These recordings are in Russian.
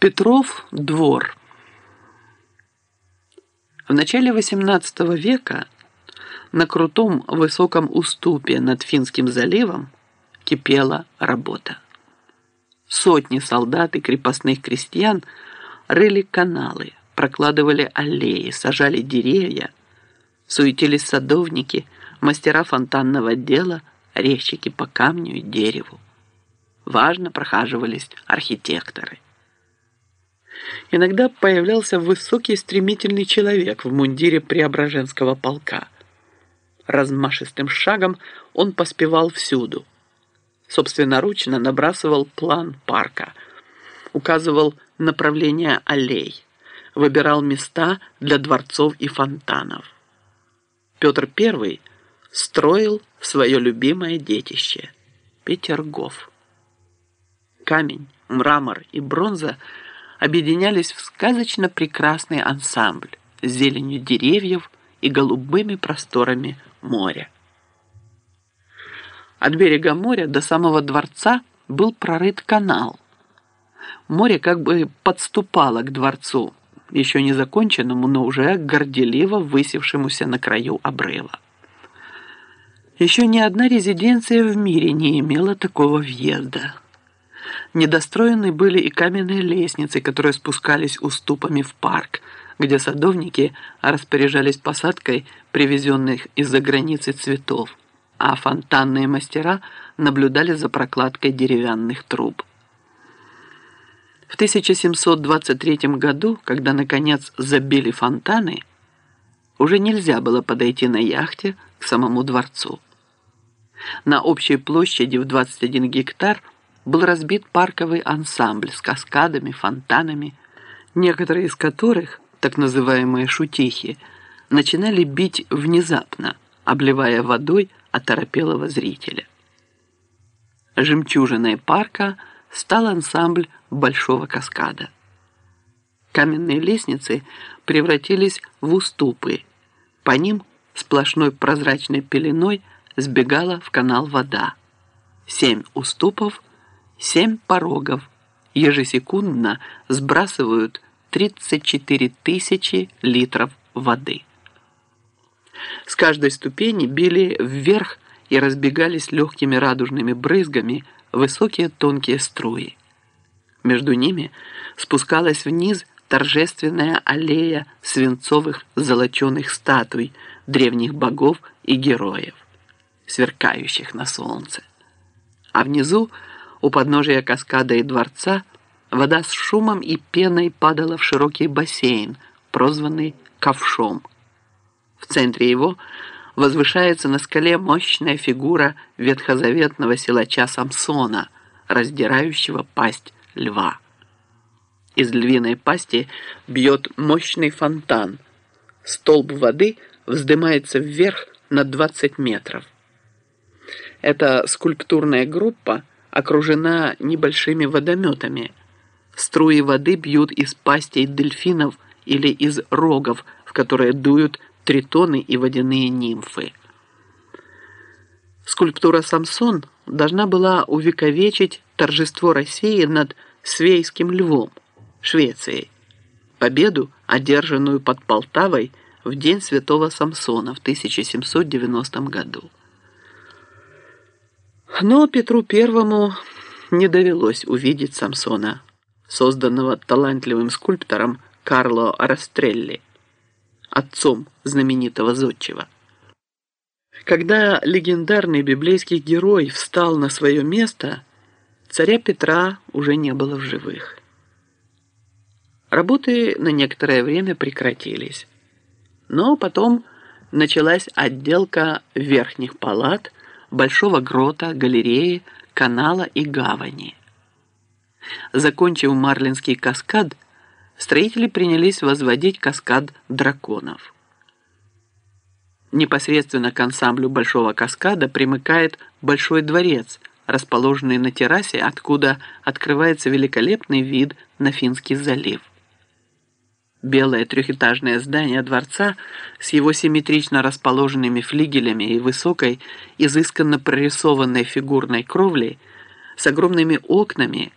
Петров двор. В начале XVIII века на крутом высоком уступе над Финским заливом кипела работа. Сотни солдат и крепостных крестьян рыли каналы, прокладывали аллеи, сажали деревья, суетились садовники, мастера фонтанного дела, резчики по камню и дереву. Важно прохаживались архитекторы. Иногда появлялся высокий стремительный человек в мундире Преображенского полка. Размашистым шагом он поспевал всюду. Собственноручно набрасывал план парка, указывал направление аллей, выбирал места для дворцов и фонтанов. Петр I строил свое любимое детище – Петергоф. Камень, мрамор и бронза – объединялись в сказочно прекрасный ансамбль с зеленью деревьев и голубыми просторами моря. От берега моря до самого дворца был прорыт канал. Море как бы подступало к дворцу, еще не законченному, но уже горделиво высевшемуся на краю обрыва. Еще ни одна резиденция в мире не имела такого въезда – Недостроены были и каменные лестницы, которые спускались уступами в парк, где садовники распоряжались посадкой привезенных из-за границы цветов, а фонтанные мастера наблюдали за прокладкой деревянных труб. В 1723 году, когда наконец забили фонтаны, уже нельзя было подойти на яхте к самому дворцу. На общей площади в 21 гектар – был разбит парковый ансамбль с каскадами, фонтанами, некоторые из которых, так называемые шутихи, начинали бить внезапно, обливая водой оторопелого зрителя. Жемчужиной парка стал ансамбль Большого каскада. Каменные лестницы превратились в уступы. По ним сплошной прозрачной пеленой сбегала в канал вода. Семь уступов – Семь порогов ежесекундно сбрасывают 34 тысячи литров воды. С каждой ступени били вверх и разбегались легкими радужными брызгами высокие тонкие струи. Между ними спускалась вниз торжественная аллея свинцовых золоченых статуй древних богов и героев, сверкающих на солнце. А внизу у подножия каскада и дворца вода с шумом и пеной падала в широкий бассейн, прозванный ковшом. В центре его возвышается на скале мощная фигура ветхозаветного силача Самсона, раздирающего пасть льва. Из львиной пасти бьет мощный фонтан. Столб воды вздымается вверх на 20 метров. Эта скульптурная группа окружена небольшими водометами. Струи воды бьют из пастей дельфинов или из рогов, в которые дуют тритоны и водяные нимфы. Скульптура «Самсон» должна была увековечить торжество России над Свейским львом, Швецией, победу, одержанную под Полтавой в день святого Самсона в 1790 году. Но Петру Первому не довелось увидеть Самсона, созданного талантливым скульптором Карло Растрелли, отцом знаменитого зодчего. Когда легендарный библейский герой встал на свое место, царя Петра уже не было в живых. Работы на некоторое время прекратились, но потом началась отделка верхних палат – большого грота, галереи, канала и гавани. Закончив Марлинский каскад, строители принялись возводить каскад драконов. Непосредственно к ансамблю Большого каскада примыкает Большой дворец, расположенный на террасе, откуда открывается великолепный вид на Финский залив. Белое трехэтажное здание дворца с его симметрично расположенными флигелями и высокой, изысканно прорисованной фигурной кровлей, с огромными окнами,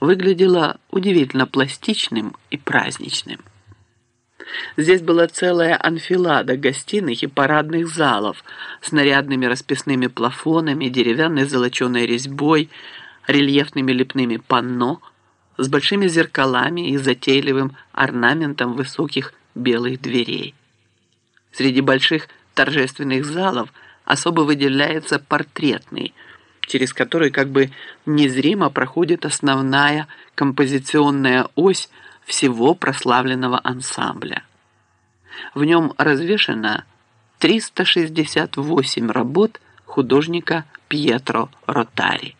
выглядело удивительно пластичным и праздничным. Здесь была целая анфилада гостиных и парадных залов с нарядными расписными плафонами, деревянной золоченой резьбой, рельефными лепными панно, с большими зеркалами и затейливым орнаментом высоких белых дверей. Среди больших торжественных залов особо выделяется портретный, через который как бы незримо проходит основная композиционная ось всего прославленного ансамбля. В нем развешено 368 работ художника Пьетро Ротари.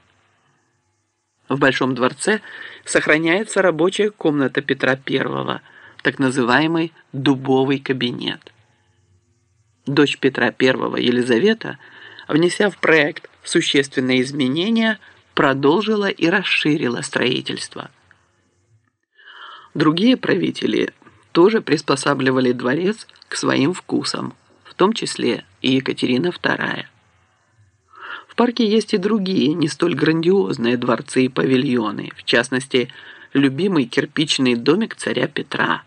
В Большом дворце сохраняется рабочая комната Петра I, так называемый «дубовый кабинет». Дочь Петра I, Елизавета, внеся в проект существенные изменения, продолжила и расширила строительство. Другие правители тоже приспосабливали дворец к своим вкусам, в том числе и Екатерина II. Парке есть и другие, не столь грандиозные дворцы и павильоны, в частности, любимый кирпичный домик царя Петра,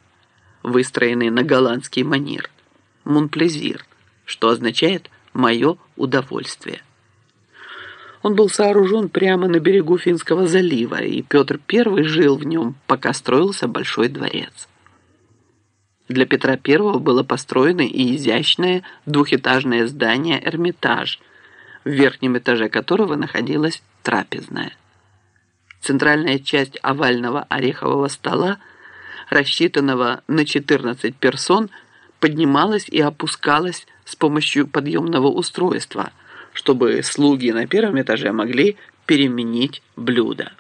выстроенный на голландский манер, Монплезир, что означает «мое удовольствие». Он был сооружен прямо на берегу Финского залива, и Петр I жил в нем, пока строился Большой дворец. Для Петра I было построено и изящное двухэтажное здание «Эрмитаж», в верхнем этаже которого находилась трапезная. Центральная часть овального орехового стола, рассчитанного на 14 персон, поднималась и опускалась с помощью подъемного устройства – чтобы слуги на первом этаже могли переменить блюда.